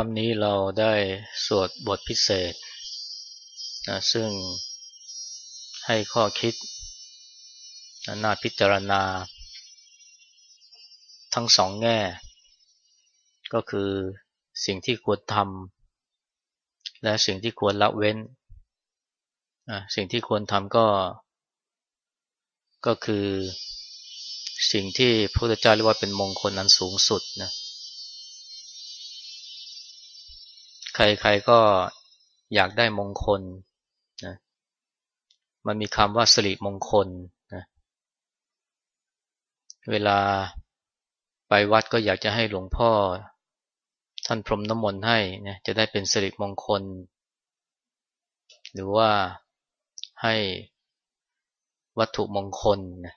คำนี้เราได้สวดบทพิเศษนะซึ่งให้ข้อคิดน่าพิจารณา ทั้งสองแง่ ก็คือสิ่งที่ควรทำและสิ่งที่ควรละเว้น สิ่งที่ควรทำก็ ก็คือสิ่งที่พระพุทธเจ้าเรียกว่าเป็นมงคลอันสูงสุดนะ ใครๆก็อยากได้มงคลนะมันมีคำว่าสิริมงคลนะเวลาไปวัดก็อยากจะให้หลวงพ่อ ท่านพรมน้ำมนต์ให้นะจะได้เป็นสิริมงคล หรือว่าให้วัตถุมงคลนะ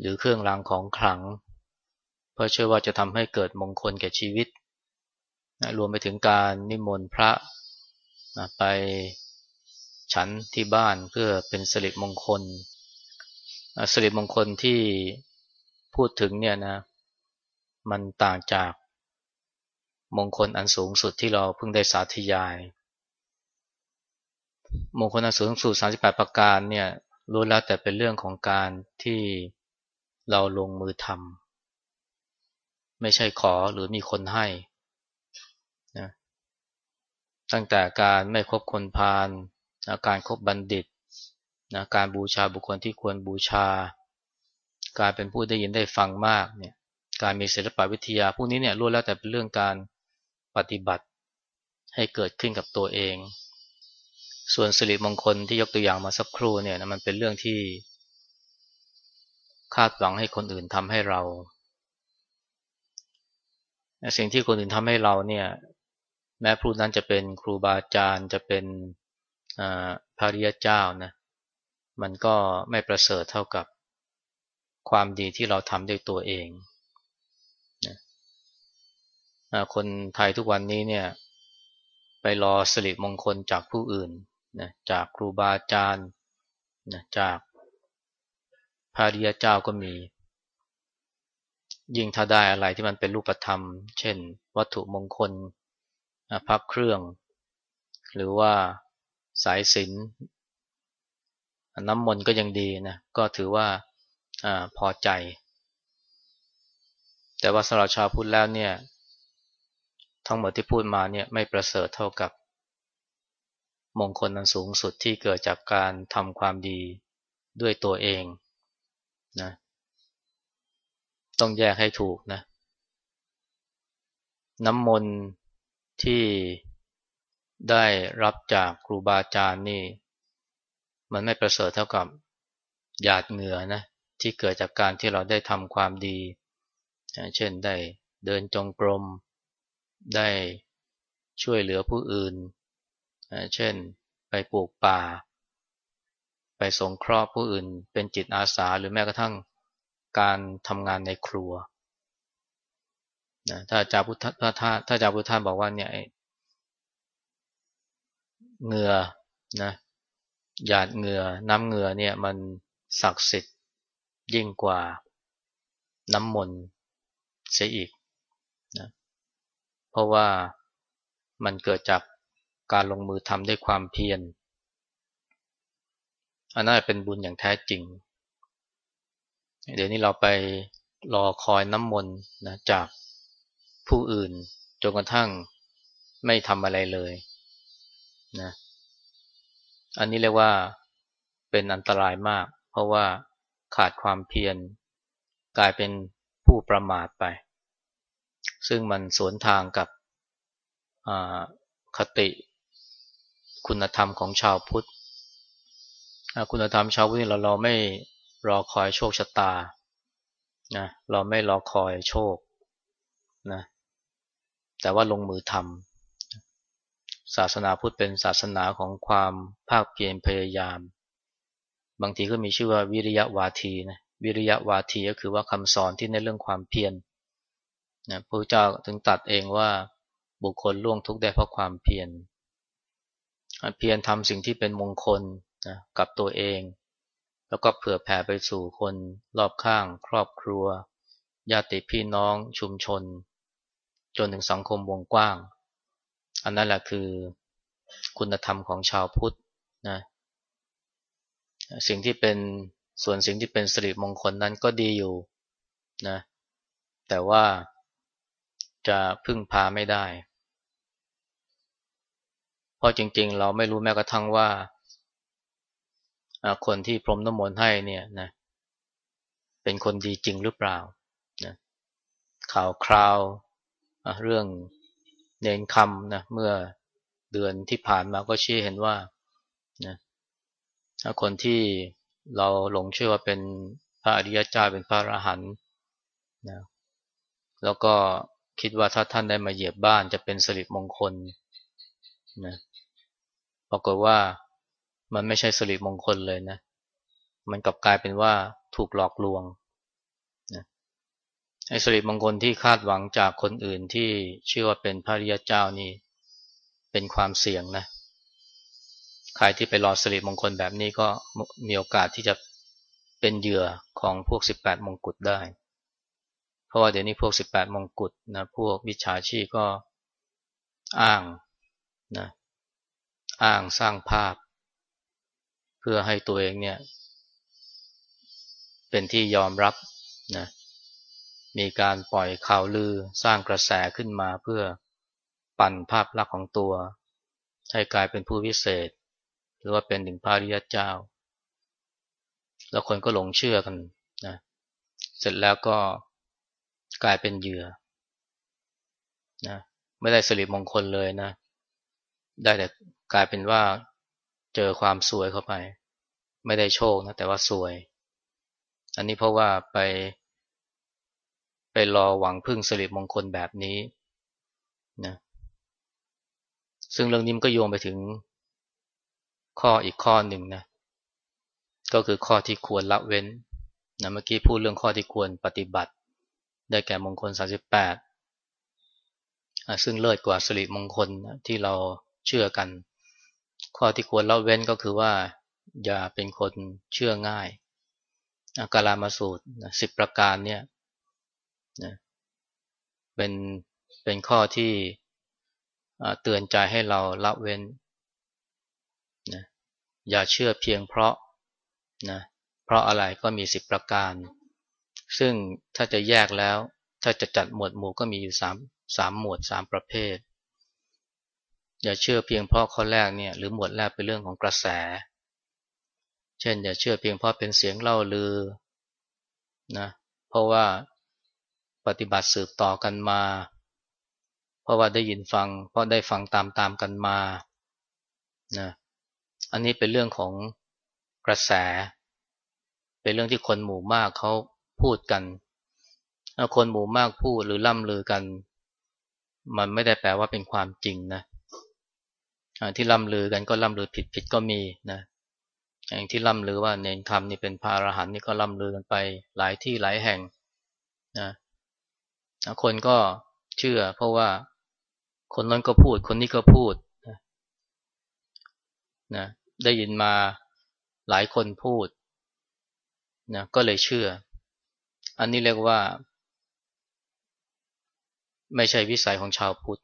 หรือเครื่องรางของขลัง เพราะเชื่อว่าจะทำให้เกิดมงคลแก่ชีวิต นะรวมไปถึงการนิมนต์พระนะไปฉันที่บ้านเพื่อเป็นสิริมงคลสิริมงคลที่พูดถึงเนี่ยนะมันต่างจากมงคลอันสูงสุดที่เราเพิ่งได้สาธยาย มงคลอันสูงสุด 38 ประการเนี่ยรู้แล้วแต่เป็นเรื่องของการที่เราลงมือทำไม่ใช่ขอหรือมีคนให้ ตั้งแต่การไม่คบคนพาลการครบบัณฑิตนะการบูชาบุคคลที่ควรบูชา การเป็นผู้ได้ยินได้ฟังมากเนี่ยการมีศิลปวิทยา พวกนี้เนี่ยล้วนแล้วแต่เป็นเรื่องการปฏิบัติให้เกิดขึ้นกับตัวเอง ส่วนสิริมงคลที่ยกตัวอย่างมาสักครู่เนี่ยนะมันเป็นเรื่องที่ คาดหวังให้คนอื่นทำให้เรา สิ่งที่คนอื่นทำให้เราเนี่ย แม้ผู้นั้นจะเป็นครูบาอาจารย์จะเป็นพระริยเจ้านะมันก็ไม่ประเสริฐเท่ากับความดีที่เราทำด้วยตัวเองนะคนไทยทุกวันนี้เนี่ยไปรอสิริมงคลจากผู้อื่นนะจากครูบาอาจารย์นะจากพระริยเจ้าก็มี ยิ่งถ้าได้อะไรที่มันเป็นรูปธรรม เช่น วัตถุมงคล พักเครื่อง หรือว่าสายสินน้ำมนต์ก็ยังดีนะก็ถือว่าอพอใจ แต่ว่าสำหรับชาวพุทธแล้วเนี่ยทั้งหมดที่พูดมาเนี่ยไม่ประเสริฐเท่ากับ มงคลอันสูงสุดที่เกิดจากการทำความดีด้วยตัวเองนะต้องแยกให้ถูกนะน้ำมนต์ ที่ได้รับจากครูบาอาจารย์นี่ มันไม่ประเสริฐเท่ากับหยาดเหงื่อนะที่เกิดจากการที่เราได้ทำความดี เช่นได้เดินจงกรม ได้ช่วยเหลือผู้อื่น เช่นไปปลูกป่า ไปสงเคราะห์ผู้อื่น เป็นจิตอาสาหรือแม้กระทั่งการทำงานในครัว นะถ้าจาพุทธถ้าถ้าอาจาพุทธานบอกว่าเนี่ยเหงื่อนะหยาดเหงื่อน้ำเหงื่อเนี่ยมันศักดิ์สิทธิ์ยิ่งกว่าน้ำมนต์เสียอีกนะเพราะว่ามันเกิดจากการลงมือทำด้วยความเพียรอันนั้นเป็นบุญอย่างแท้จริง เดี๋ยวนี้เราไปรอคอยน้ำมนต์นะจาก ผู้อื่นจนกระทั่งไม่ทำอะไรเลยนะอันนี้เรียกว่าเป็นอันตรายมาก เพราะว่าขาดความเพียรกลายเป็นผู้ประมาทไป ซึ่งมันสวนทางกับคติคุณธรรมของชาวพุทธคุณธรรมชาวพุทธเราเราไม่รอคอยโชคชะตานะเราไม่รอคอยโชคนะ แต่ว่าลงมือทำศาสนาพุทธเป็นศาสนาของความภาคเพียรพยายาม บางทีก็มีชื่อว่าวิริยะวาทีนะวิริยะวาทีก็คือว่าคำสอนที่ในเรื่องความเพียรนะพระเจ้าถึงตัดเองว่าบุคคลล่วงทุกข์ได้เพราะความเพียรเพียรทำสิ่งที่เป็นมงคลนะกับตัวเอง แล้วก็เผื่อแผ่ไปสู่คนรอบข้าง ครอบครัว ญาติพี่น้องชุมชน จนถึงสังคมวงกว้าง อันนั้นแหละคือคุณธรรมของชาวพุทธนะสิ่งที่เป็นส่วนสิ่งที่เป็นสิริมงคลนั้นก็ดีอยู่นะแต่ว่าจะพึ่งพาไม่ได้ เพราะจริงๆ เราไม่รู้แม้กระทั่งว่า คนที่พรมน้ำมนต์ให้เนี่ยนะเป็นคนดีจริงหรือเปล่านะข่าวคราว เรื่องเนนคำนะเมื่อเดือนที่ผ่านมาก็ชี้เห็นว่านะคนที่เราหลงเชื่อว่าเป็นพระอริยเจ้าเป็นพระอรหันต์นะแล้วก็คิดว่าถ้าท่านได้มาเหยียบบ้านจะเป็นสิริมงคลนะปรากฏว่ามันไม่ใช่สิริมงคลเลยนะ มันกลับกลายเป็นว่าถูกหลอกลวง ไอ้สิริมงคลที่คาดหวังจากคนอื่นที่เชื่อว่าเป็นพระริยเจ้านี่เป็นความเสี่ยงนะใครที่ไปรอสิริมงคลแบบนี้ก็มีโอกาสที่จะเป็นเหยื่อของพวก 18 มงกุฎได้ เพราะว่าเดี๋ยวนี้พวก 18 มงกุฎนะพวกวิชาชีพก็อ้างนะอ้างสร้างภาพ เพื่อให้ตัวเองเนี่ย เป็นที่ยอมรับนะ มีการปล่อยข่าวลือสร้างกระแสขึ้นมาเพื่อปั่นภาพลักษณ์ของตัว ให้กลายเป็นผู้วิเศษ หรือว่าเป็นถึงพระริยเจ้า แล้วคนก็หลงเชื่อกันนะเสร็จแล้วก็กลายเป็นเหยื่อนะไม่ได้สลิมงคลเลยนะ ได้แต่กลายเป็นว่าเจอความสวยเข้าไป ไม่ได้โชคนะแต่ว่าสวย อันนี้เพราะว่าไป ไปรอหวังพึ่งสิริมงคลแบบนี้นะซึ่งเรื่องนี้มันก็โยงไปถึงข้ออีกข้อหนึ่งนะก็คือข้อที่ควรละเว้นนะเมื่อกี้พูดเรื่องข้อที่ควรปฏิบัติ ได้แก่มงคล 38 ซึ่งเลิศกว่าสิริมงคลที่เราเชื่อกัน ข้อที่ควรละเว้นก็คือว่าอย่าเป็นคนเชื่อง่ายอาการามาสูตรสิบประการเนี่ย นะเป็นเป็นข้อที่เตือนใจให้เราละเว้นนะอย่าเชื่อเพียงเพราะนะเพราะอะไรก็มีสิบประการ ซึ่งถ้าจะแยกแล้ว ถ้าจะจัดหมวดหมู่ก็มีอยู่สามสามหมวดสามประเภท อย่าเชื่อเพียงเพราะข้อแรกเนี่ยหรือหมวดแรกเป็นเรื่องของกระแส เช่น อย่าเชื่อเพียงเพราะเป็นเสียงเล่าลือนะเพราะว่า ปฏิบัติสืบต่อกันมา เพราะว่าได้ยินฟัง เพราะได้ฟังตามตามกันมานะอันนี้เป็นเรื่องของกระแส เป็นเรื่องที่คนหมู่มากเขาพูดกันถ้าคนหมู่มากพูดหรือล่ำลือกัน มันไม่ได้แปลว่าเป็นความจริงนะที่ล่ำลือกันก็ล่ำลือผิดผิดก็มีนะอย่างที่ล่ำลือว่าเนนคำนี่เป็นพระอรหันต์นี่ก็ล่ำลือกันไปหลายที่หลายแห่งนะ คนก็เชื่อ เพราะว่าคนนั้นก็พูด คนนี้ก็พูดนะได้ยินมาหลายคนพูดนะก็เลยเชื่อ อันนี้เรียกว่า ไม่ใช่วิสัยของชาวพุทธ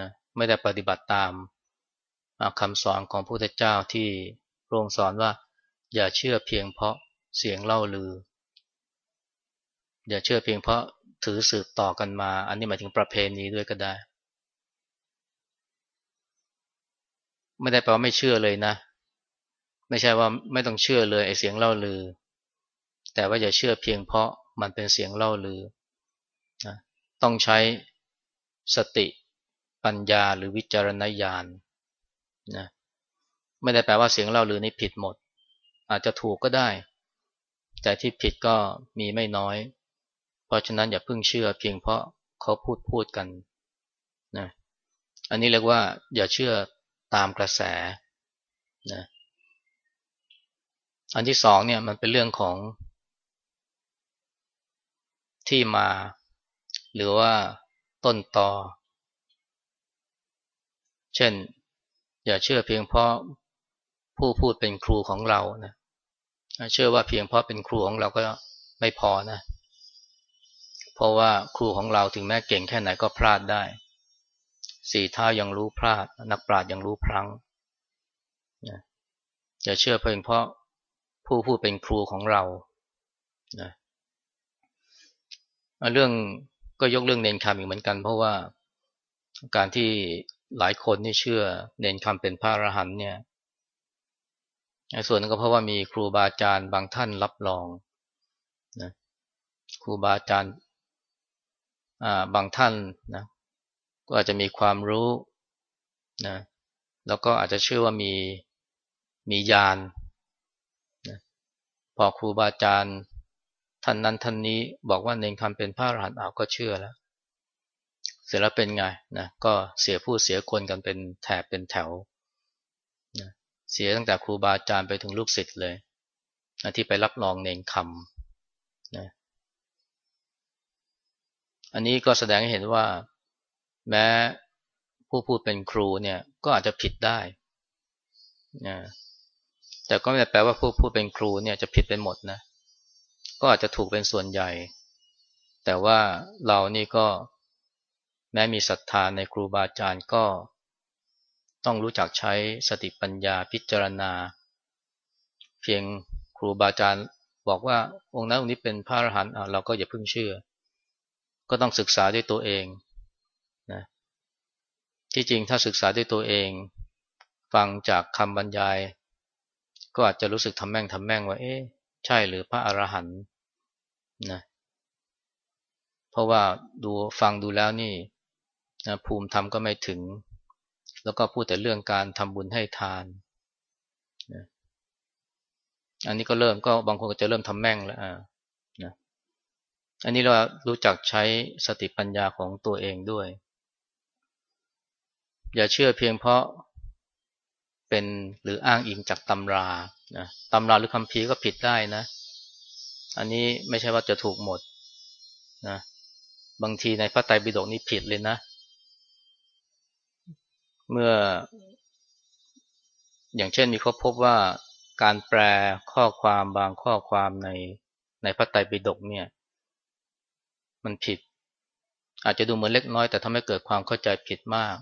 นะไม่ได้ปฏิบัติตามคำสอนของพระพุทธเจ้าที่พระองค์สอนว่า อย่าเชื่อเพียงเพราะเสียงเล่าลือ อย่าเชื่อเพียงเพราะ ถือสืบต่อกันมา อันนี้หมายถึงประเพณีด้วยก็ได้ ไม่ได้แปลว่าไม่เชื่อเลยนะ ไม่ใช่ว่าไม่ต้องเชื่อเลยไอ้เสียงเล่าลือ แต่ว่าอย่าเชื่อเพียงเพราะมันเป็นเสียงเล่าลือนะต้องใช้สติปัญญาหรือวิจารณญาณนะไม่ได้แปลว่าเสียงเล่าลือนี้ผิดหมด อาจจะถูกก็ได้ แต่ที่ผิดก็มีไม่น้อย เพราะฉะนั้นอย่าเพิ่งเชื่อเพียงเพราะเขาพูดพูดกันนะอันนี้เรียกว่าอย่าเชื่อตามกระแสนะอันที่สองเนี่ยมันเป็นเรื่องของ ที่มา หรือว่าต้นตอ เช่น อย่าเชื่อเพียงเพราะผู้พูดเป็นครูของเรานะเชื่อว่าเพียงเพราะเป็นครูของเราก็ไม่พอนะ เพราะว่าครูของเราถึงแม้เก่งแค่ไหนก็พลาดได้ สี่เท่ายังรู้พลาด นักปราชญ์ยังรู้พลังนะอย่าเชื่อเพียงเพราะผู้พูดเป็นครูของเรานะเรื่องก็ยกเรื่องเนนคำอีกเหมือนกัน เพราะว่าการที่หลายคนนี่เชื่อเนนคำเป็นพระอรหันต์เนี่ยส่วนนึงก็เพราะว่ามีครูบาอาจารย์บางท่านรับรองนะครูบาอาจารย์ บางท่านนะก็อาจจะมีความรู้นะแล้วก็อาจจะเชื่อว่ามีมีญาณนะพอครูบาอาจารย์ท่านนั้นท่านนี้บอกว่าเนนคำเป็นพระอรหันต์เอาก็เชื่อแล้ว เสร็จแล้วเป็นไงนะก็เสียผู้เสียคนกันเป็นแถบเป็นแถวนะเสียตั้งแต่ครูบาอาจารย์ไปถึงลูกศิษย์เลยนะที่ไปรับรองเนนคำนะ อันนี้ก็แสดงให้เห็นว่า แม้ผู้พูดเป็นครูเนี่ยก็อาจจะผิดได้นะแต่ก็ไม่ได้แปลว่าผู้พูดเป็นครูเนี่ยจะผิดไปหมดนะก็อาจจะถูกเป็นส่วนใหญ่ แต่ว่าเรานี่ก็แม้มีศรัทธาในครูบาอาจารย์ก็ต้องรู้จักใช้สติปัญญาพิจารณา เพียงครูบาอาจารย์บอกว่าองค์นั้นองค์นี้เป็นพระอรหันต์เราก็อย่าเพิ่งเชื่อ ก็ต้องศึกษาด้วยตัวเองนะที่จริงถ้าศึกษาด้วยตัวเอง ฟังจากคำบรรยาย ก็อาจจะรู้สึกทำแม่งทำแม่งว่าเอ๊ะใช่หรือพระอรหันต์นะเพราะว่าดูฟังดูแล้วนี่นะภูมิธรรมก็ไม่ถึง แล้วก็พูดแต่เรื่องการทำบุญให้ทานนะอันนี้ก็เริ่มก็บางคนก็จะเริ่มทำแม่งแล้วอ่านะ อันนี้เรารู้จักใช้สติปัญญาของตัวเองด้วย อย่าเชื่อเพียงเพราะเป็นหรืออ้างอิงจากตำรานะตำราหรือคำพีก็ผิดได้นะ อันนี้ไม่ใช่ว่าจะถูกหมดนะบางทีในพระไตรปิฎกนี่ผิดเลยนะ เมื่อ อย่างเช่นมีเขาพบว่าการแปลข้อความบางข้อความในในพระไตรปิฎกเนี่ย มันผิด อาจจะดูเหมือนเล็กน้อย แต่ทำให้เกิดความเข้าใจผิดมาก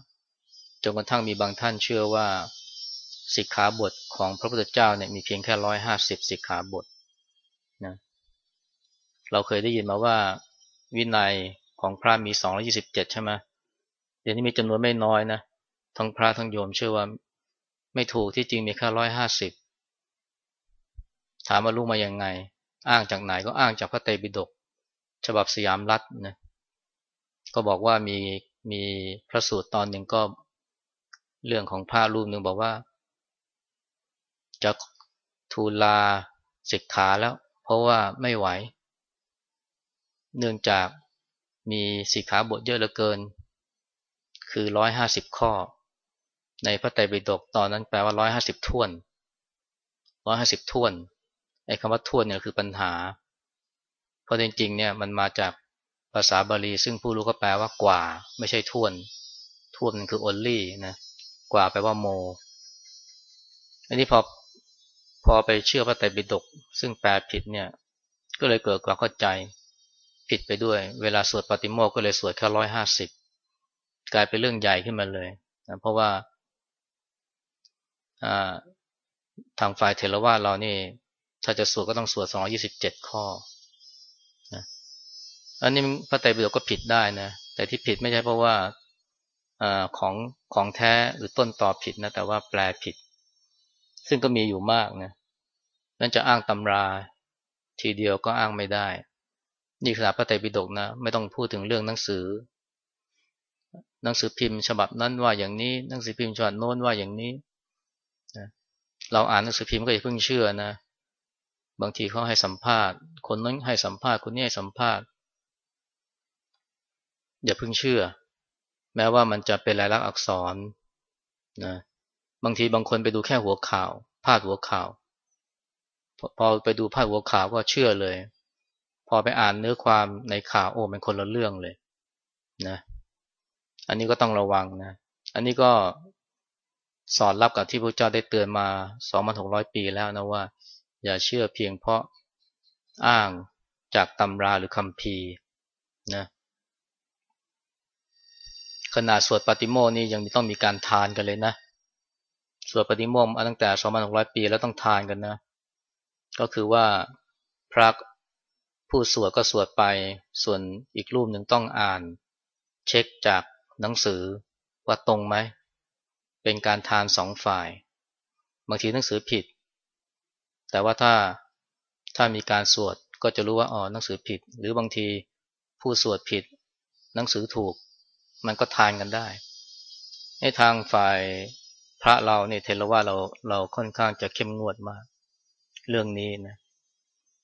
จนกระทั่งมีบางท่านเชื่อว่าสิกขาบทของพระพุทธเจ้าเนี่ยมีเพียงแค่ร้อยห้าสิบสิกขาบทนะเราเคยได้ยินมาว่าวินัยของพระมีสองร้อยี่สิบเจ็ดใช่ไหมเดี๋ยวนี้มีจำนวนไม่น้อยนะทั้งพระทั้งโยมเชื่อว่าไม่ถูกที่จริงมีแค่ร้อยห้าสิบถามว่ารู้มาอย่างไง อ้างจากไหนก็อ้างจากพระไตรปิฎก ฉบับสยามรัฐนะก็บอกว่ามีมีพระสูตรตอนหนึ่งก็เรื่องของพระรูปหนึ่งบอกว่า จะทูลลาสิกขาแล้ว เพราะว่าไม่ไหว เนื่องจากมีสิกขาบทเยอะเหลือเกิน คือร้อยห้าสิบข้อ ในพระไตรปิฎกตอนนั้นแปลว่าร้อยห้าสิบท่วนร้อยห้าสิบท่วนไอ้คำว่าท่วนเนี่ยคือปัญหา เพราะจริงๆเนี่ยมันมาจากภาษาบาลี ซึ่งผู้รู้ก็แปลว่ากว่า ไม่ใช่ท่วนท่วนคือ only นะกว่าแปลว่าโม อันนี้พอพอไปเชื่อพระไตรปิฎกซึ่งแปลผิดเนี่ยก็เลยเกิดความเข้าใจผิดไปด้วย เวลาสวดปฏิโมกก็เลยสวดแค่ร้อยห้าสิบกลายเป็นเรื่องใหญ่ขึ้นมาเลยนะเพราะว่าทางฝ่ายเทรวาเรานี่ ถ้าจะสวดก็ต้องสวดสองยี่สิบเจ็ดข้อ อันนี้พระไตรปิฎกก็ผิดได้นะ แต่ที่ผิดไม่ใช่เพราะว่าอของของแท้หรือต้นต่อผิดนะ แต่ว่าแปลผิด ซึ่งก็มีอยู่มากนะนั่นจะอ้างตำรา ทีเดียวก็อ้างไม่ได้ นี่ขนาดพระไตรปิฎกนะ ไม่ต้องพูดถึงเรื่องหนังสือ หนังสือพิมพ์ ฉบับนั้นว่าอย่างนี้ หนังสือพิมพ์ฉบับโน้นว่าอย่างนี้เราอ่านหนังสือพิมพ์ก็อย่าเพิ่งเชื่อนะ บางทีเขาให้สัมภาษณ์ คนนั้นให้สัมภาษณ์ คนนี้ให้สัมภาษณ์ อย่าเพิ่งเชื่อ แม้ว่ามันจะเป็นลายลักษณ์อักษรนะบางทีบางคนไปดูแค่หัวข่าวพาดหัวข่าวพอไปดูพาดหัวข่าวก็เชื่อเลย พอไปอ่านเนื้อความในข่าวโอ้เป็นคนละเรื่องเลยนะอันนี้ก็ต้องระวังนะ อันนี้ก็สอนรับกับที่พระเจ้าได้เตือนมา 2,600 ปีแล้วนะว่า อย่าเชื่อเพียงเพราะอ้างจากตำราหรือคำพีนะ ขนาดสวดปฏิโมนี่ยังต้องมีการทานกันเลยนะ สวดปฏิโมมาตั้งแต่2,600 ปีแล้วต้องทานกันนะ ก็คือว่าพระผู้สวดก็สวดไป ส่วนอีกรูปหนึ่งต้องอ่าน เช็คจากหนังสือว่าตรงไหม เป็นการทานสองฝ่าย บางทีหนังสือผิด แต่ว่าถ้าถ้ามีการสวดก็จะรู้ว่าอ๋อหนังสือผิด หรือบางทีผู้สวดผิด หนังสือถูก มันก็ทานกันได้ให้ทางฝ่ายพระเราเนี่ยเทรว่าเราเราค่อนข้างจะเข้มงวดมาก เรื่องนี้นะ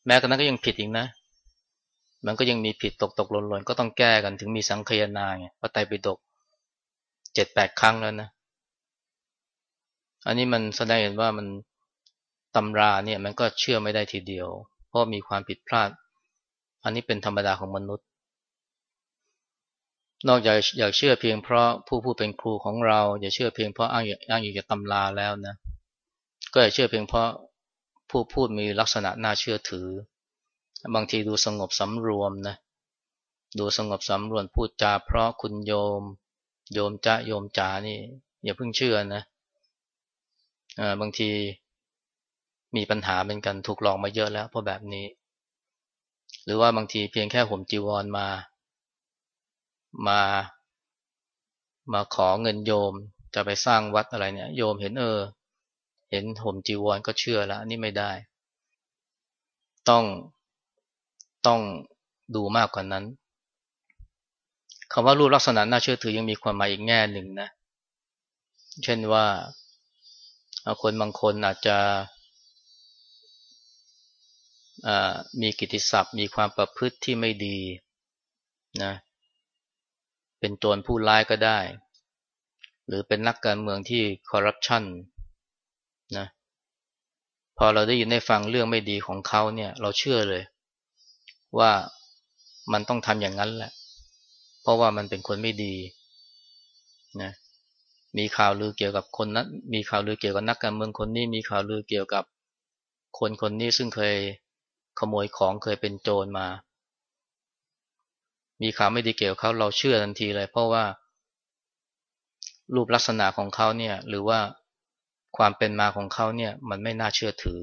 แม้กระนั้นก็ยังผิดอีกนะ มันก็ยังมีผิดตกตกหล่นหล่นก็ต้องแก้กันถึงมีสังคยนาไงพระไตรปิฎกเจ็ดแปดครั้งแล้วนะ อันนี้มันแสดงเห็นว่ามันตำราเนี่ยมันก็เชื่อไม่ได้ทีเดียว เพราะมีความผิดพลาด อันนี้เป็นธรรมดาของมนุษย์ นอกจากอยากเชื่อเพียงเพราะผู้ผู้เป็นครูของเรา อย่าเชื่อเพียงเพราะอ้างอ้างอยู่จากตำราแล้วนะ ก็อย่าเชื่อเพียงเพราะผู้พูดมีลักษณะน่าเชื่อถือ บางทีดูสงบสำรวมนะดูสงบสำรวมพูดจาเพราะคุณโยม โยมจะโยมจ๋านี่ อย่าเพิ่งเชื่อนะบางทีมีปัญหาเป็นกันถูกหลอกมาเยอะแล้วเพราะแบบนี้ หรือว่าบางทีเพียงแค่ห่มจีวรมา มามาขอเงินโยมจะไปสร้างวัดอะไรเนี่ย โยมเห็นเออ เห็นห่มจีวรก็เชื่อแล้วนี่ไม่ได้ ต้องต้องดูมากกว่านั้นคำว่ารูปลักษณะน่าเชื่อถือยังมีความหมายอีกแง่หนึ่งนะ เช่นว่าคนบางคนอาจจะมีกิติศัพท์ มีความประพฤติที่ไม่ดีนะ เป็นโจรผู้ร้ายก็ได้ หรือเป็นนักการเมืองที่คอร์รัปชันนะพอเราได้ยินได้ฟังเรื่องไม่ดีของเขาเนี่ย เราเชื่อเลย ว่ามันต้องทำอย่างนั้นแหละ เพราะว่ามันเป็นคนไม่ดีนะมีข่าวลือเกี่ยวกับคนนั้น มีข่าวลือเกี่ยวกับนักการเมืองคนนี้ มีข่าวลือเกี่ยวกับคนคนนี้ซึ่งเคยขโมยของเคยเป็นโจรมา มีข่าวไม่ดีเกี่ยวกับเขาเราเชื่อทันทีเลย เพราะว่า รูปลักษณะของเขาเนี่ย หรือว่าความเป็นมาของเขาเนี่ย มันไม่น่าเชื่อถือ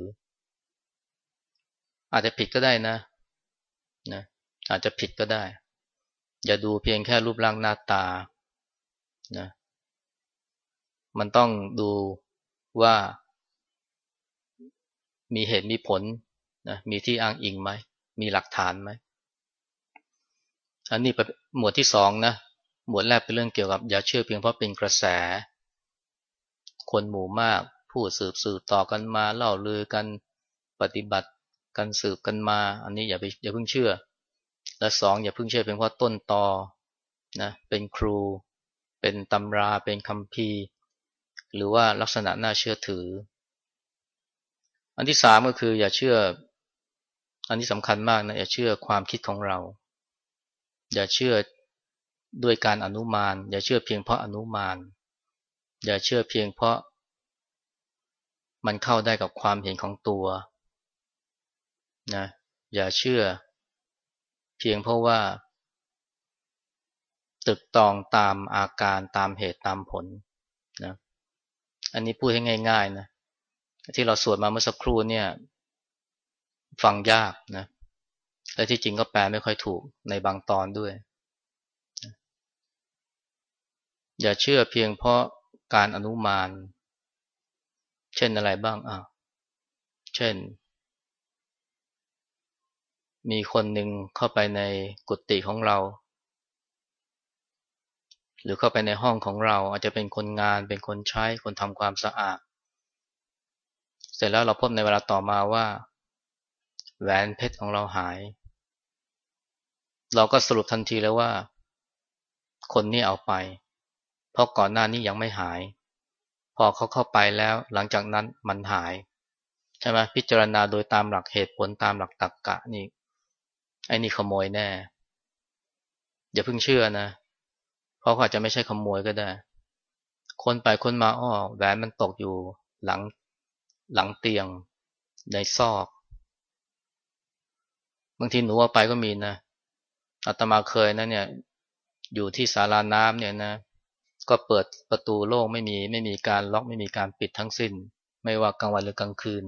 อาจจะผิดก็ได้นะนะอาจจะผิดก็ได้ อย่าดูเพียงแค่รูปร่างหน้าตานะมันต้องดูว่ามีเหตุมีผลนะมีที่อ้างอิงไหม มีหลักฐานไหม อันนี้หมวดที่สองนะหมวดแรกเป็นเรื่องเกี่ยวกับอย่าเชื่อเพียงเพราะเป็นกระแส คนหมู่มากพูดสืบสืบต่อกันมาเล่าลือกันปฏิบัติกันสืบกันมา อันนี้อย่าไปอย่าเพิ่งเชื่อ และสองอย่าเพิ่งเชื่อเพียงเพราะต้นตอนะเป็นครู เป็นตำราเป็นคำพีหรือว่าลักษณะน่าเชื่อถือ อันที่สามก็คืออย่าเชื่อ อันนี้สำคัญมากนะอย่าเชื่อความคิดของเรา อย่าเชื่อด้วยการอนุมาน อย่าเชื่อเพียงเพราะอนุมาน อย่าเชื่อเพียงเพราะ มันเข้าได้กับความเห็นของตัวนะอย่าเชื่อ เพียงเพราะว่า ตึกตองตามอาการตามเหตุตามผลนะอันนี้พูดให้ง่ายๆนะที่เราสวดมาเมื่อสักครู่เนี่ย ฟังยากนะ และที่จริงก็แปลไม่ค่อยถูกในบางตอนด้วย อย่าเชื่อเพียงเพราะการอนุมาน เช่นอะไรบ้างอะเช่น มีคนหนึ่งเข้าไปในกุฏิของเรา หรือเข้าไปในห้องของเราอาจจะเป็นคนงานเป็นคนใช้คนทำความสะอาด เสร็จแล้วเราพบในเวลาต่อมาว่า แหวนเพชรของเราหาย เราก็สรุปทันทีแล้วว่า คนนี้เอาไป เพราะก่อนหน้านี้ยังไม่หาย พอเขาเข้าไปแล้วหลังจากนั้นมันหายใช่ไหมพิจารณาโดยตามหลักเหตุผลตามหลักตรรกกะนี่ไอ้นี่ขโมยแน่ อย่าเพิ่งเชื่อนะ เพราะเขาอาจจะไม่ใช่ขโมยก็ได้ คนไปคนมาอ้อแหวนมันตกอยู่หลังหลังเตียงในซอก บางทีหนูเอาไปก็มีนะอาตมาเคยนะเนี่ย อยู่ที่ศาลาน้ำเนี่ยนะ ก็เปิดประตูโล่งไม่มี ไม่มีการล็อกไม่มีการปิดทั้งสิ้น ไม่ว่ากลางวันหรือกลางคืน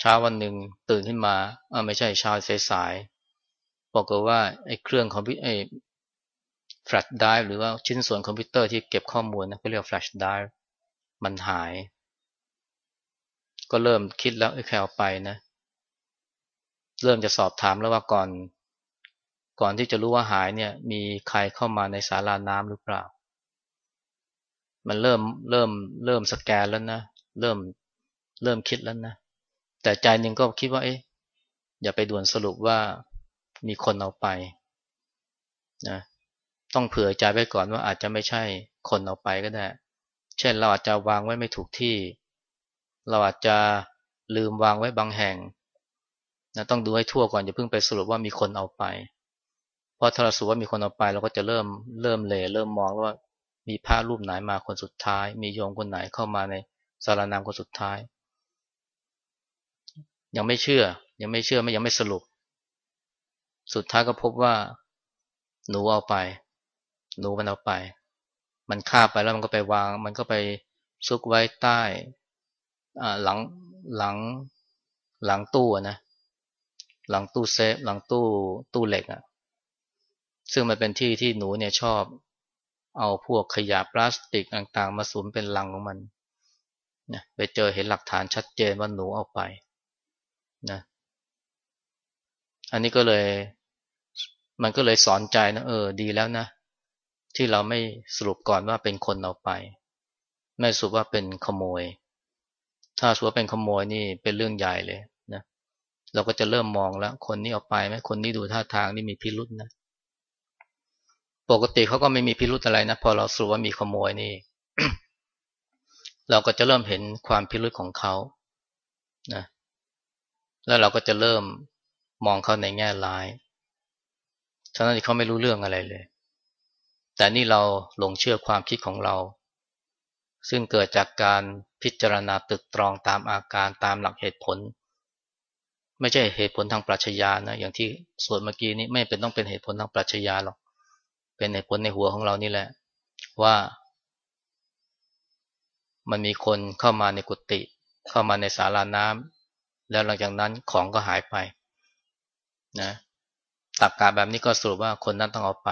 เช้าวันหนึ่งตื่นขึ้นมาอ่าไม่ใช่เช้าสายๆบอกว่าไอ้เครื่องคอมพิวไอ้ flash drive หรือว่าชิ้นส่วนคอมพิวเตอร์ที่เก็บข้อมูลนะเขาเรียก flash driveมันหาย ก็เริ่มคิดแล้วไอ้แคลไปนะ เริ่มจะสอบถามแล้วว่าก่อน ก่อนที่จะรู้ว่าหายเนี่ย มีใครเข้ามาในศาลาน้ำหรือเปล่า มันเริ่มเริ่มเริ่มสแกนแล้วนะ เริ่มเริ่มคิดแล้วนะ แต่ใจหนึ่งก็คิดว่าเอ๊ะอย่าไปด่วนสรุปว่ามีคนเอาไปนะต้องเผื่อใจไว้ก่อนว่าอาจจะไม่ใช่คนเอาไปก็ได้ เช่นเราอาจจะวางไว้ไม่ถูกที่ เราอาจจะลืมวางไว้บางแห่ง นะต้องดูให้ทั่วก่อนอย่าเพิ่งไปสรุปว่ามีคนเอาไป เพราะถ้าเราสรุปว่ามีคนเอาไป เราก็จะเริ่มเริ่มเลเริ่มมองว่ามีพระรูปไหนมาคนสุดท้าย มีโยมคนไหนเข้ามาในสารนามคนสุดท้าย ยังไม่เชื่อ ยังไม่เชื่อไม่ยังไม่สรุป สุดท้ายก็พบว่า หนูเอาไป หนูมันเอาไป มันฆ่าไปแล้วมันก็ไปวาง มันก็ไปซุกไว้ใต้หลังหลังหลังตู้นะ หลังตู้เซฟ หลังตู้ตู้เหล็กอะ่ะ ซึ่งมันเป็นที่ที่หนูเนี่ยชอบ เอาพวกขยะพลาสติกต่างๆ มาสุมเป็นลังของมันนะไปเจอเห็นหลักฐานชัดเจนว่าหนูเอาไปนะอันนี้ก็เลยมันก็เลยสอนใจนะเออดีแล้วนะ ที่เราไม่สรุปก่อนว่าเป็นคนเอาไป ไม่สรุปว่าเป็นขโมย ถ้าสรุปว่าเป็นขโมยนี่เป็นเรื่องใหญ่เลย เราก็จะเริ่มมองแล้ว คนนี้เอาไปไหมคนนี้ดูท่าทางนี่มีพิรุษนะ ปกติเขาก็ไม่มีพิรุษอะไรนะ พอเราสรุปว่ามีขโมยนี่ เราก็จะเริ่มเห็นความพิรุษของเขานะ แล้วเราก็จะเริ่มมองเขาในแง่ร้ายฉะนั้นเขาไม่รู้เรื่องอะไรเลย แต่นี่เราหลงเชื่อความคิดของเรา ซึ่งเกิดจากการพิจารณาตึกตรองตามอาการตามหลักเหตุผล ไม่ใช่เหตุผลทางปรัชญานะอย่างที่สวดเมื่อกี้นี้ไม่เป็นต้องเป็นเหตุผลทางปรัชญาหรอก เป็นเหตุผลในหัวของเรานี่แหละ ว่า มันมีคนเข้ามาในกุฏิเข้ามาในศาลาน้ำแล้วหลังจากนั้นของก็หายไป นะตักกาแบบนี้ก็สรุปว่าคนนั้นต้องเอาไป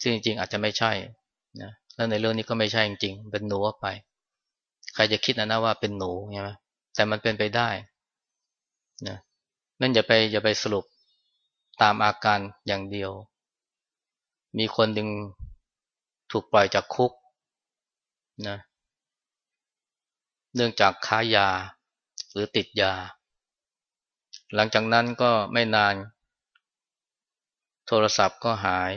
ซึ่งจริงๆอาจจะไม่ใช่นะแล้วในเรื่องนี้ก็ไม่ใช่จริงๆเป็นหนูเอาไป ใครจะคิดนะนะว่าเป็นหนูใช่ไหมแต่มันเป็นไปได้ นะนั่นอย่าไปอย่าไปสรุปตามอาการอย่างเดียว มีคนดึงถูกปล่อยจากคุกนะเนื่องจากค้ายาหรือติดยา หลังจากนั้นก็ไม่นาน โทรศัพท์ก็หาย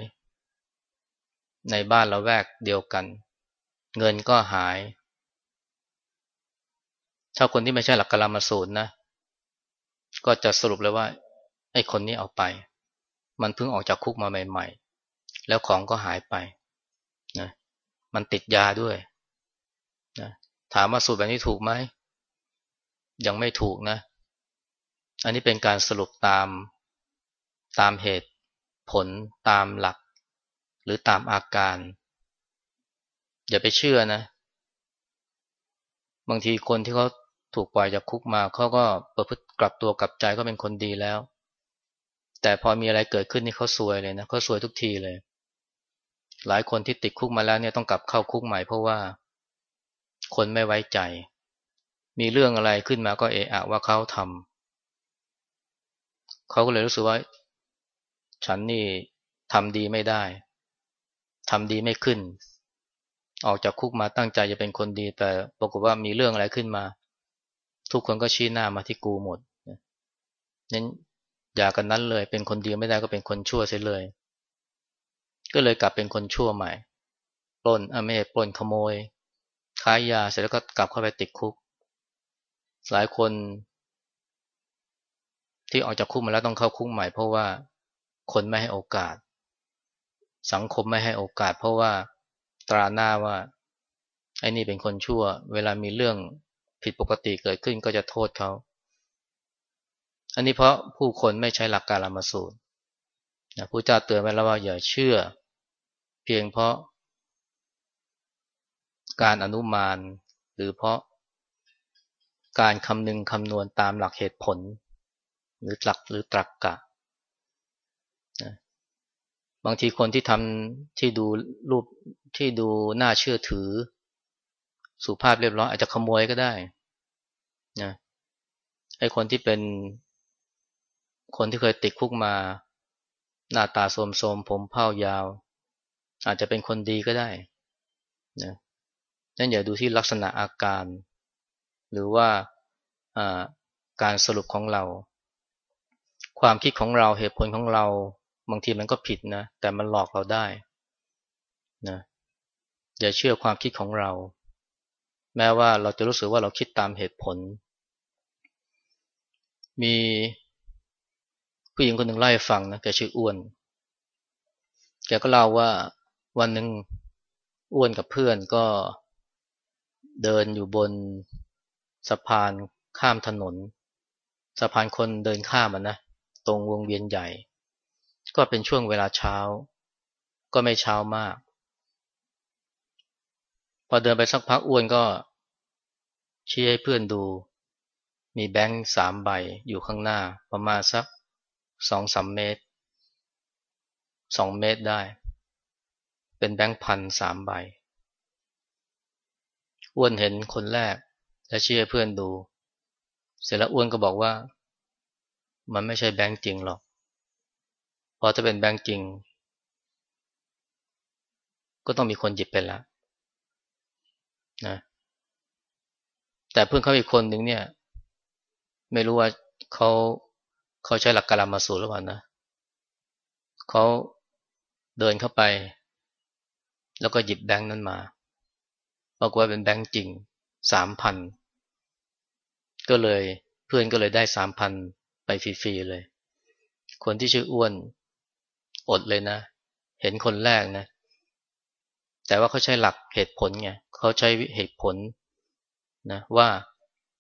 ในบ้านเราแวกเดียวกัน เงินก็หาย ถ้าคนที่ไม่ใช่หลักกรรมสูตรนะ ก็จะสรุปเลยว่าไอ้คนนี้เอาไป มันเพิ่งออกจากคุกมาใหม่ ๆ แล้วของก็หายไปนะมันติดยาด้วยนะถามว่าสูตรแบบนี้ถูกไหมยังไม่ถูกนะ อันนี้เป็นการสรุปตามตามเหตุผลตามหลัก หรือตามอาการ อย่าไปเชื่อนะ บางทีคนที่เขา ถูกปล่อยจากคุกมาเขาก็ประพฤติกลับตัวกลับใจก็เป็นคนดีแล้ว แต่พอมีอะไรเกิดขึ้นนี่เขาซวยเลยนะเขาซวยทุกทีเลย หลายคนที่ติดคุกมาแล้วเนี่ยต้องกลับเข้าคุกใหม่เพราะว่า คนไม่ไว้ใจ มีเรื่องอะไรขึ้นมาก็เอะอะว่าเขาทำเขาก็เลยรู้สึกว่า ฉันนี่ทำดีไม่ได้ทำดีไม่ขึ้น ออกจากคุกมาตั้งใจจะเป็นคนดี แต่ปรากฏว่ามีเรื่องอะไรขึ้นมา ทุกคนก็ชี้หน้ามาที่กูหมดนั้นอย่ากันนั้นเลย เป็นคนดีไม่ได้ก็เป็นคนชั่วเสียเลย ก็เลยกลับเป็นคนชั่วใหม่ ปล้นอเมปล้นขโมยค้ายยาเสร็จแล้วก็กลับเข้าไปติดคุก หลายคน ที่ออกจากคุกมาแล้วต้องเข้าคุกใหม่ เพราะว่าคนไม่ให้โอกาส สังคมไม่ให้โอกาส เพราะว่าตราหน้าว่าไอ้นี่เป็นคนชั่ว เวลามีเรื่อง ผิดปกติเกิดขึ้นก็จะโทษเขา อันนี้เพราะผู้คนไม่ใช้หลักการละมาสูตรนะผู้เจ้าเตือนไว้แล้วว่าอย่าเชื่อ เพียงเพราะ การอนุมานหรือเพราะการคำนึงคำนวณตามหลักเหตุผล หรือหลักหรือตรรกกะบางทีคนที่ทำที่ดูรูปที่ดูน่าเชื่อถือ สุภาพเรียบร้อยอาจจะขโมยก็ได้นะไอ้คนที่เป็น คนที่เคยติดคุกมา หน้าตาโสมๆผมเผ้ายาว อาจจะเป็นคนดีก็ได้นะนั่นอย่าดูที่ลักษณะอาการ หรือว่าการสรุปของเรา ความคิดของเราเหตุผลของเราบางทีมันก็ผิดนะ แต่มันหลอกเราได้นะอย่าเชื่อความคิดของเรา แม้ว่าเราจะรู้สึกว่าเราคิดตามเหตุผล มีผู้หญิงคนหนึ่งเล่าให้ฟังนะแกชื่ออ้วน แกก็เล่าว่าวันหนึ่งอ้วนกับเพื่อนก็เดินอยู่บนสะพานข้ามถนน สะพานคนเดินข้ามมันนะตรงวงเวียนใหญ่ ก็เป็นช่วงเวลาเช้า ก็ไม่เช้ามาก อเดินไปสักพักอ้วนก็ชี้ให้เพื่อนดู มีแบงค์สามใบอยู่ข้างหน้าประมาณสักสองสามเมตรสองเมตรได้ เป็นแบงค์พันสามใบ อ้วนเห็นคนแรก และชี้ให้เพื่อนดู เสร็จแล้วอ้วนก็บอกว่า มันไม่ใช่แบงค์จริงหรอกพอจะเป็นแบงก์จริง ก็ต้องมีคนหยิบไปแล้ว นะแต่เพื่อนเขาอีกคนหนึ่งเนี่ย ไม่รู้ว่าเขาเขาใช้หลักการมาสูตรหรือเปล่านะเขาเดินเข้าไป แล้วก็หยิบแบงค์นั้นมาบอกว่าเป็นแบงค์จริงสามพันก็เลยเพื่อนก็เลยได้สามพันไปฟรีๆเลย คนที่ชื่ออ้วนอดเลยนะ เห็นคนแรกนะ แต่ว่าเขาใช้หลักเหตุผลไง เขาใช้เหตุผลนะว่า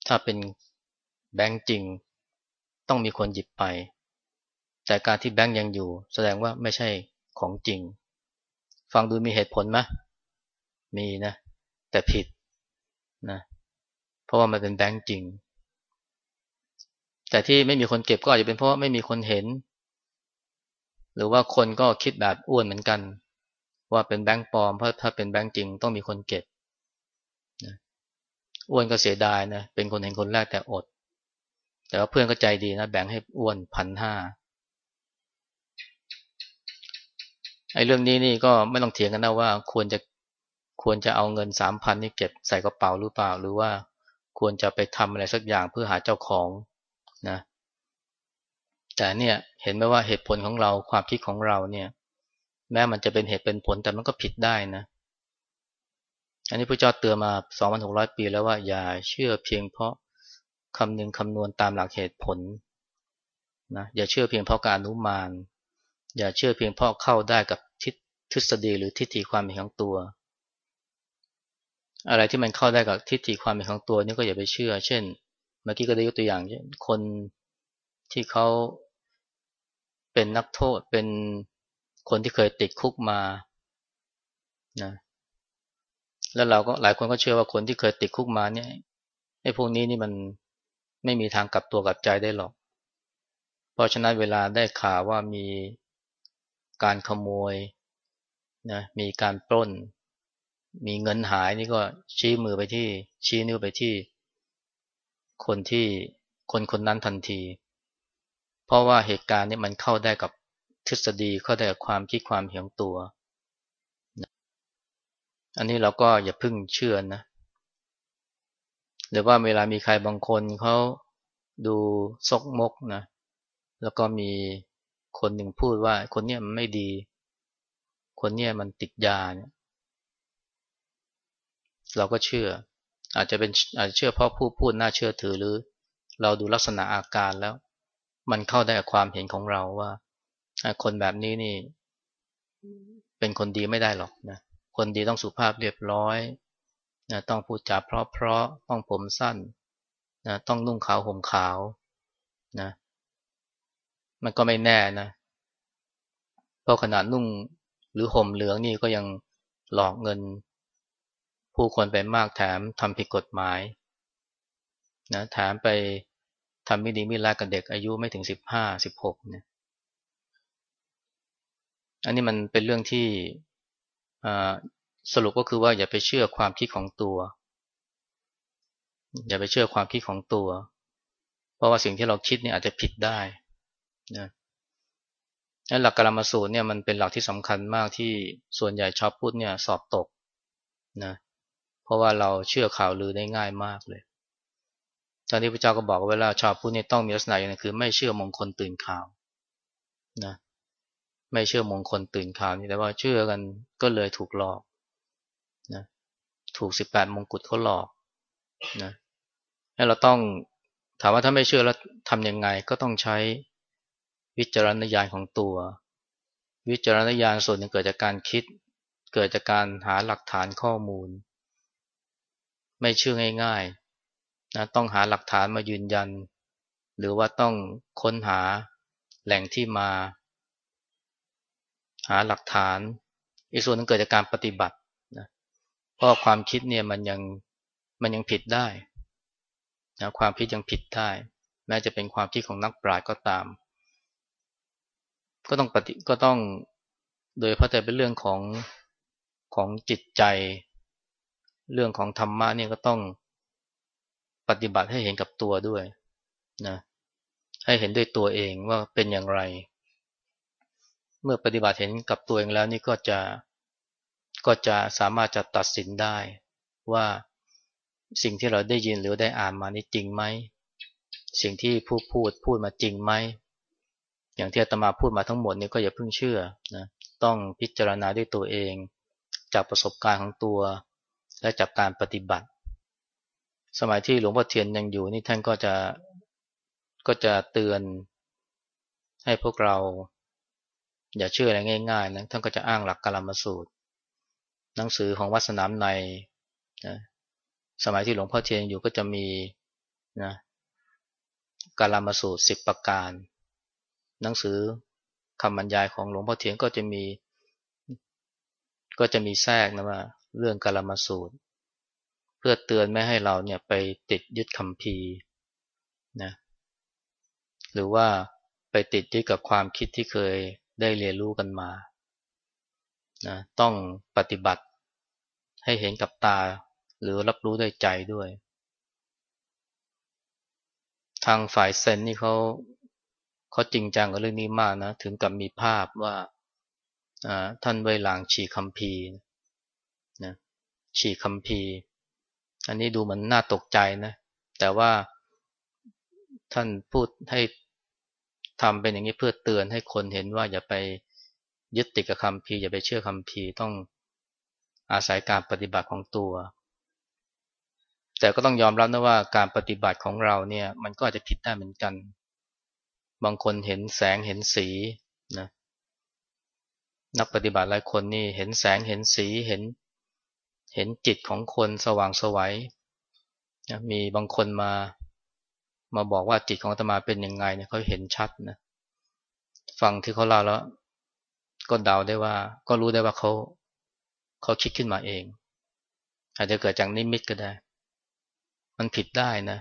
ถ้าเป็นแบงค์จริง ต้องมีคนหยิบไป แต่การที่แบงค์ยังอยู่ แสดงว่าไม่ใช่ของจริง ฟังดูมีเหตุผลไหมมีนะ แต่ผิดนะเพราะว่ามันเป็นแบงค์จริง แต่ที่ไม่มีคนเก็บก็อาจจะเป็นเพราะว่าไม่มีคนเห็น หรือว่าคนก็คิดแบบอ้วนเหมือนกัน ว่าเป็นแบงค์ปลอมเพราะถ้าเป็นแบงค์จริง ต้องมีคนเก็บ อ้วนก็เสียดายนะ เป็นคนเห็นคนแรกแต่อด แต่ว่าเพื่อนก็ใจดีนะ แบ่งให้อ้วนพันห้าไอ้เรื่องนี้นี่ก็ไม่ต้องเถียงกันนะว่า ควรจะควรจะเอาเงินสามพันนี่เก็บใส่กระเป๋าหรือเปล่า หรือว่าควรจะไปทำอะไรสักอย่างเพื่อหาเจ้าของนะ แต่เนี่ยเห็นไหมว่าเหตุผลของเราความคิดของเราเนี่ย แม้มันจะเป็นเหตุเป็นผลแต่มันก็ผิดได้นะ อันนี้พระเจ้าเตือนมา 2,600 ปีแล้วว่าอย่าเชื่อเพียงเพราะคำนึงคำนวณตามหลักเหตุผลนะอย่าเชื่อเพียงเพราะการอนุมาน อย่าเชื่อเพียงเพราะเข้าได้กับทิศทฤษฎีหรือทิฏฐิความเห็นของตัว อะไรที่มันเข้าได้กับทิฏฐิความเห็นของตัวนี่ก็อย่าไปเชื่อ เช่น เมื่อกี้ก็ได้ยกตัวอย่างคนที่เขาเป็นนักโทษเป็นคนที่เคยติดคุกมานะ แล้วเราก็หลายคนก็เชื่อว่าคนที่เคยติดคุกมาเนี่ยไอ้พวกนี้นี่มันไม่มีทางกลับตัวกลับใจได้หรอก เพราะฉะนั้นเวลาได้ข่าวว่ามีการขโมยนะมีการปล้น มีเงินหายนี่ก็ชี้มือไปที่ชี้นิ้วไปที่ คนที่คนคนนั้นทันที เพราะว่าเหตุการณ์นี้มันเข้าได้กับทฤษฎีเข้าได้กับความคิดความเห็นตัว อันนี้เราก็อย่าพึ่งเชื่อนะ หรือว่าเวลามีใครบางคนเขาดูซกมกนะ แล้วก็มีคนหนึ่งพูดว่าคนเนี้ยมันไม่ดี คนเนี้ยมันติดยาเนี่ย เราก็เชื่อ อาจจะเป็นอาจจะเชื่อเพราะผู้พูดน่าเชื่อถือหรือ เราดูลักษณะอาการแล้ว มันเข้าได้กับความเห็นของเราว่าคนแบบนี้นี่ เป็นคนดีไม่ได้หรอกนะ คนดีต้องสุภาพเรียบร้อยนะต้องพูดจาเพราะเพราะต้องผมสั้นนะต้องนุ่งขาวห่มขาวนะมันก็ไม่แน่นะเพราะขนาดนุ่งหรือห่มเหลืองนี่ก็ยังหลอกเงิน ผู้คนไปมากแถมทำผิดกฎหมายนะแถมไปทำไม่ดีไม่ร้ายกับเด็กอายุไม่ถึงสิบห้าสิบหกเนี่ยอันนี้มันเป็นเรื่องที่ สรุปก็คือว่าอย่าไปเชื่อความคิดของตัว อย่าไปเชื่อความคิดของตัว เพราะว่าสิ่งที่เราคิดเนี่ยอาจจะผิดได้นะหลักกรรมสูตรเนี่ยมันเป็นหลักที่สำคัญมากที่ส่วนใหญ่ชาวพุทธเนี่ยสอบตกนะเพราะว่าเราเชื่อข่าวลือได้ง่ายมากเลยตอนที่พระเจ้าก็บอกว่าเวลาชาวพุทธเนี่ยต้องมีลักษณะอย่างนึงคือ ไม่เชื่อมงคลตื่นข่าวนะ ไม่เชื่อมงคลตื่นข่าวนี่แต่ว่าเชื่อกันก็เลยถูกหลอกนะถูกสิบแปดมงกุฎเขาหลอกนะให้เราต้องถามว่าถ้าไม่เชื่อแล้วทำยังไงก็ต้องใช้วิจารณญาณของตัว วิจารณญาณส่วนหนึ่งเกิดจากการคิด เกิดจากการหาหลักฐานข้อมูล ไม่เชื่อง่ายๆนะต้องหาหลักฐานมายืนยัน หรือว่าต้องค้นหาแหล่งที่มา หาหลักฐาน อีกส่วนนึงเกิดจากการปฏิบัตินะเพราะความคิดเนี่ยมันยังมันยังผิดได้นะความคิดยังผิดได้ แม้จะเป็นความคิดของนักปราชญ์ก็ตาม ก็ต้องปฏิก็ต้องโดยเพราะแต่เป็นเรื่องของของจิตใจ เรื่องของธรรมะเนี่ยก็ต้องปฏิบัติให้เห็นกับตัวด้วยนะให้เห็นด้วยตัวเองว่าเป็นอย่างไร เมื่อปฏิบัติเห็นกับตัวเองแล้วนี่ก็จะก็จะสามารถจะตัดสินได้ว่าสิ่งที่เราได้ยินหรือได้อ่านมานี่จริงไหม สิ่งที่ผู้พูดพูดมาจริงไหม อย่างที่อาตมาพูดมาทั้งหมดนี้ก็อย่าเพิ่งเชื่อนะต้องพิจารณาด้วยตัวเอง จากประสบการณ์ของตัว และจากการปฏิบัติ สมัยที่หลวงพ่อเทียนยังอยู่นี่ท่านก็จะก็จะเตือนให้พวกเรา อย่าเชื่ออะไรง่ายๆนะท่านก็จะอ้างหลักกามสูตร หนังสือของวัดสนามในนะสมัยที่หลวงพ่อเทียนอยู่ก็จะมีนะกาลามสูตรสิบประการ หนังสือคำบรรยายของหลวงพ่อเทียนก็จะมี ก็จะมีแทรกนะว่า เรื่องกาลมาสูตร เพื่อเตือนไม่ให้เราเนี่ยไปติดยึดคำพีนะหรือว่าไปติดยึดกับความคิดที่เคย ได้เรียนรู้กันมานะต้องปฏิบัติให้เห็นกับตา หรือรับรู้ด้วยใจด้วย ทางฝ่ายเซนนี่เขาเขาจริงจังกับเรื่องนี้มากนะ ถึงกับมีภาพว่าท่านเวลางฉีคำพีนะฉีคำพี อันนี้ดูเหมันน่าตกใจนะ แต่ว่าท่านพูดให้ ทำเป็นอย่างนี้เพื่อเตือนให้คนเห็นว่าอย่าไปยึดติดกับคำพีอย่าไปเชื่อคำพีต้องอาศัยการปฏิบัติของตัว แต่ก็ต้องยอมรับนะว่าการปฏิบัติของเราเนี่ย มันก็อาจจะผิดได้เหมือนกัน บางคนเห็นแสงเห็นสีนะนักปฏิบัติหลายคนนี่เห็นแสงเห็นสีเห็น เห็นจิตของคนสว่างสวัยนะมีบางคนมา มาบอกว่าจิตของอาตมาเป็นยังไงเนี่ยเขาเห็นชัดนะฟังที่เขาเล่าแล้ว ก็เดาได้ว่า ก็รู้ได้ว่าเขาเขาคิดขึ้นมาเอง อาจจะเกิดจากนิมิตก็ได้ มันผิดได้นะ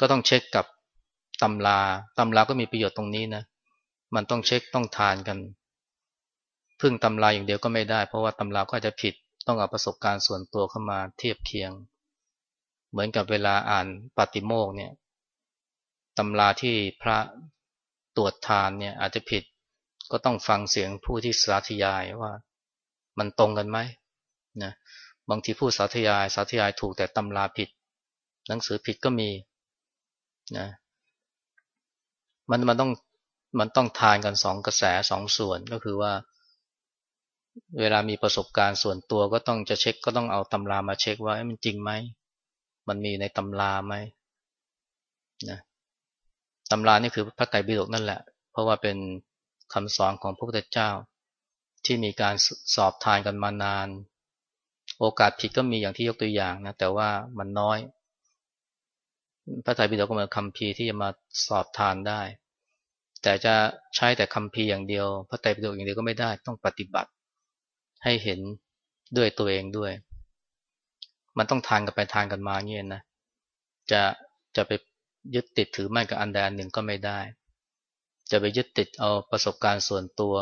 ก็ต้องเช็คกับตำราตำราก็มีประโยชน์ตรงนี้นะมันต้องเช็คต้องทานกัน พึ่งตำราอย่างเดียวก็ไม่ได้ เพราะว่าตำราก็อาจะผิดต้องเอาประสบการณ์ส่วนตัวเข้ามาเทียบเคียง เหมือนกับเวลาอ่านปฏิโมกเนี่ย ตำราที่พระตรวจทานเนี่ยอาจจะผิดก็ต้องฟังเสียงผู้ที่สาธยายว่ามันตรงกันไหมนะบางทีผู้สาธยายสาธยายถูกแต่ตำราผิด หนังสือผิดก็มีนะมันมันต้องมันต้องทานกันสองกระแสสองส่วนก็คือว่า เวลามีประสบการณ์ส่วนตัวก็ต้องจะเช็คก็ต้องเอาตำรามาเช็คว่ามันจริงไหมมันมีในตำราไหมนะ ตำรานี่คือพระไตรปิฎกนั่นแหละ เพราะว่าเป็นคำสอนของพระพุทธเจ้า ที่มีการสอบทานกันมานาน โอกาสผิดก็มีอย่างที่ยกตัวอย่างนะ แต่ว่ามันน้อย พระไตรปิฎกก็เหมือนคำพีที่จะมาสอบทานได้ แต่จะใช้แต่คำพีอย่างเดียว พระไตรปิฎกอย่างเดียวก็ไม่ได้ ต้องปฏิบัติ ให้เห็นด้วยตัวเองด้วย มันต้องทานกันไปทานกันมาเงี้ยนะ จะจะไป ยึดติดถือมั่นกับอันใดอันหนึ่งก็ไม่ได้ จะไปยึดติดเอาประสบการณ์ส่วนตัว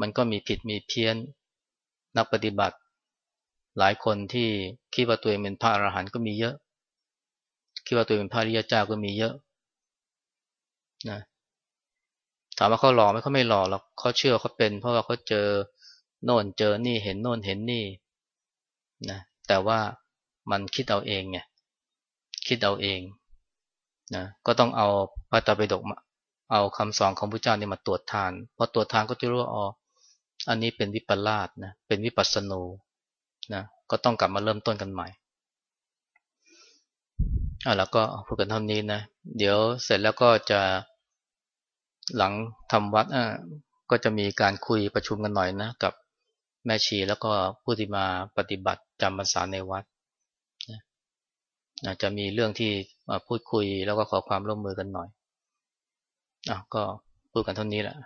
มันก็มีผิดมีเพี้ยน นักปฏิบัติ หลายคนที่คิดว่าตัวเองเป็นพระอรหันต์ก็มีเยอะ คิดว่าตัวเองเป็นพระริยเจ้าก็มีเยอะนะถามว่าเขาหล่อไหมเขาไม่หล่อหรอกเขาเชื่อเขาเป็น เพราะว่าเขาเจอโน่นเจอนี่เห็นโน่นเห็นนี่นะแต่ว่ามันคิดเอาเองไงคิดเอาเอง นะก็ต้องเอาพระตาไปดกมาเอาคำสอนของพระเจ้านี่มาตรวจทานพอตรวจทานก็จะรู้ว่าอ๋ออันนี้เป็นวิปลาสนะเป็นวิปัสสนูนะก็ต้องกลับมาเริ่มต้นกันใหม่อะแล้วก็พูดกันเท่านี้นะ เดี๋ยวเสร็จแล้วก็จะหลังทำวัดอะก็จะมีการคุยประชุมกันหน่อยนะ กับแม่ชีแล้วก็ผู้ที่มาปฏิบัติจำพรรษาในวัด อาจจะมีเรื่องที่พูดคุยแล้วก็ขอความร่วมมือกันหน่อยอะก็พูดกันเท่านี้แหละ